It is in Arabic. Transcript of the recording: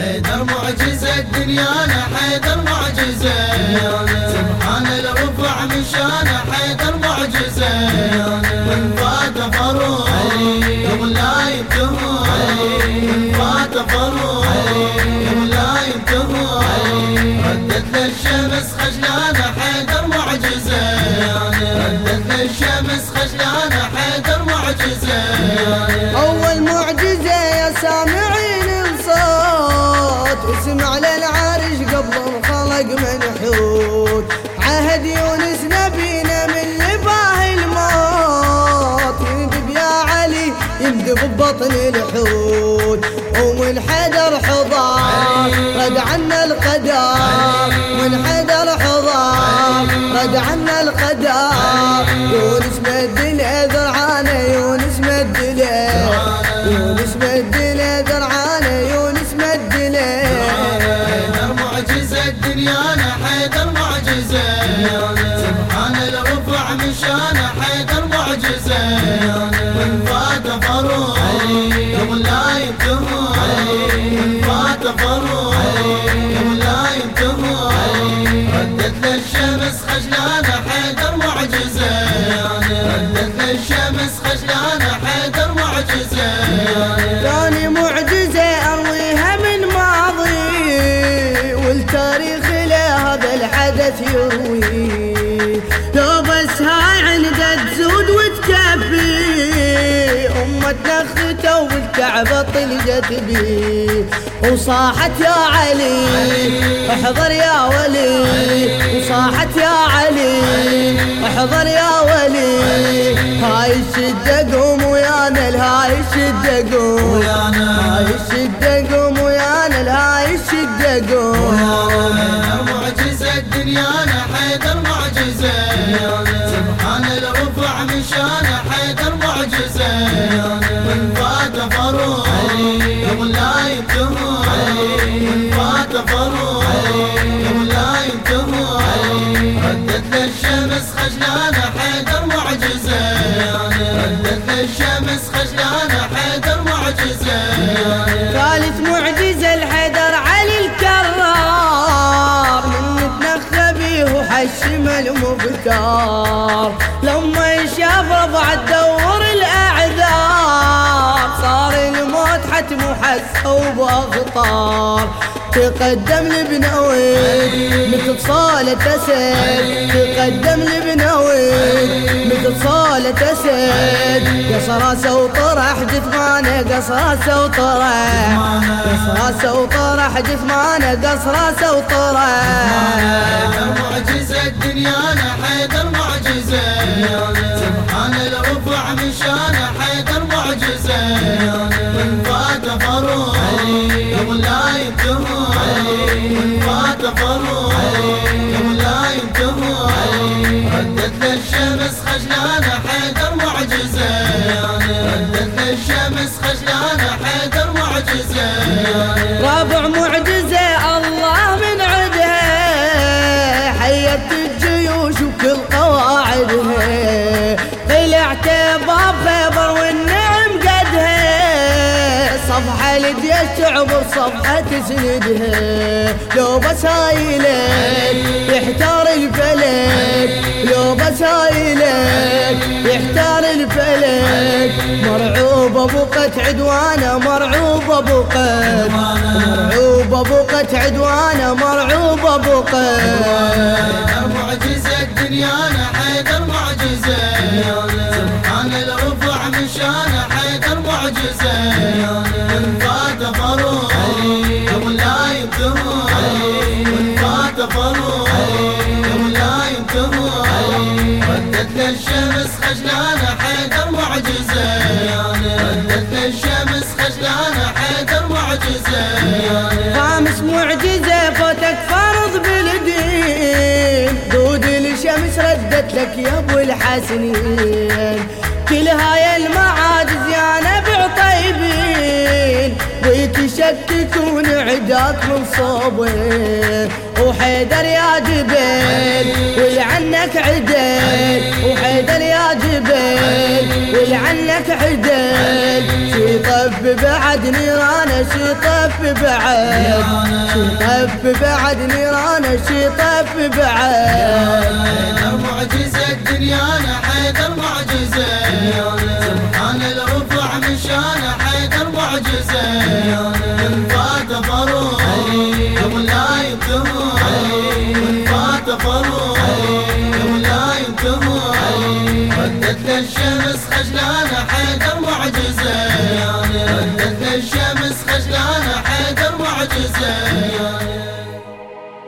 حيدر معجزة دنيانا حيدر معجزة. سبحان الرفع من شانه حيدر معجزة. من فات فروح قبل لا ينتهوا من فات فروح قبل لا ردت للشمس خجلانة اسمع للعرش قبل الخلق منحوت عهد يونس نبينا من لباه الموت. يندب يا علي يندب ببطن الحوت. ومن حدر حضار رد عنا القدر من حدر حضار رد عنا القدر يونس مد دنيانا حيدر معجزة سبحان الرفع من شانه حيدر معجزة من فات فروح قبل لا ينتهوا الحدث يروي لو بس هاي عندها تزود وتكفي. أمتنا اختوا بالكعبة طلقت بي. وصاحت يا علي احضر يا ولي. وصاحت يا علي احضر يا ولي. هاي الشدة قوم ويانا الهاي الشدة قوم. هاي الشدة قوم ويانا الهاي الشدة قوم. دنيانا حيدر معجزة سبحان الرفع من شانه حيدر معجزة من فات فروح قبل لا ينتهوا من فات فروح قبل لا ينتهوا ردت للشمس خجلانة حيدر معجزة ردت للشمس خجلانة حيدر معجزة ثالث معجزة الحيدر بيه وحشم المبتار لما يشاف رفع تدور الأعذار صار الموت حتم وحس وباخطار تقدم لبنوي مثل صالة أسد. تقدم لبنوي مثل صالة أسد. قص راسه وطرح جثمانه قص راسه وطرح قص راسه وطرح. جثمانه. قص راسه وطرح معجزة دنيانا حيدر معجزة. رابع معجزة الله من عدها. حيت الجيوش وكل قواعدها. طلعت باب خيبر والنعم قدها. صفحة لجيش تعبر صفحة تسندها. لو بس هايلك مرعوب ابو قت عدوانه مرعوب ابو قت مرعوب ابو قت عدوانه مرعوب ابو قت حيدر معجزة دنيانا حيدر معجزة. سبحان الرفع من شانه حيدر معجزة. من فات فروح قبل لا ينتهوا من فات فروح قبل لا ينتهوا ردت للشمس خجلانة لك يا ابو الحسنين. كل هاي المعاجز يا نبع طيبين ويك يشككون عداك من صوبه وحيدر يا جبل ويعنك عدل جبل ويعنك عدل شي طف بعد نيرانه شي طف بعد. شي طف بعد نيرانه شي طف بعد معجزة دنيانا حيدر معجزة. سبحان الرفع من شانه حيدر معجزة. من فات فروح قبل لا ينتهوا من فات فروح ردت الشمس خجلانة حيدر